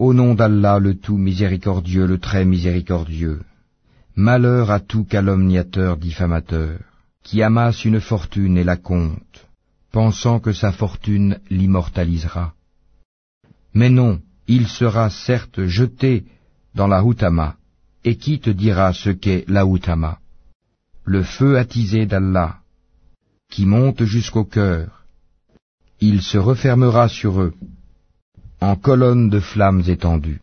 Au nom d'Allah le tout miséricordieux, le très miséricordieux. Malheur à tout calomniateur diffamateur, qui amasse une fortune et la compte, pensant que sa fortune l'immortalisera. Mais non, il sera certes jeté dans la Houtama, et qui te dira ce qu'est la Houtama Le feu attisé d'Allah, qui monte jusqu'au cœur. Il se refermera sur eux en colonnes de flammes étendues.